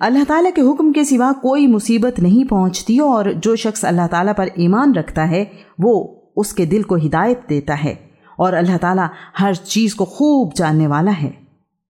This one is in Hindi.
अल्लाह ताला के हुक्म के सिवा कोई मुसीबत नहीं पहुँचती और जो शख्स अल्लाह ताला पर ईमान रखता है, वो उसके दिल को हिदायत देता है और अल्लाह ताला हर चीज़ को खूब जानने वाला है।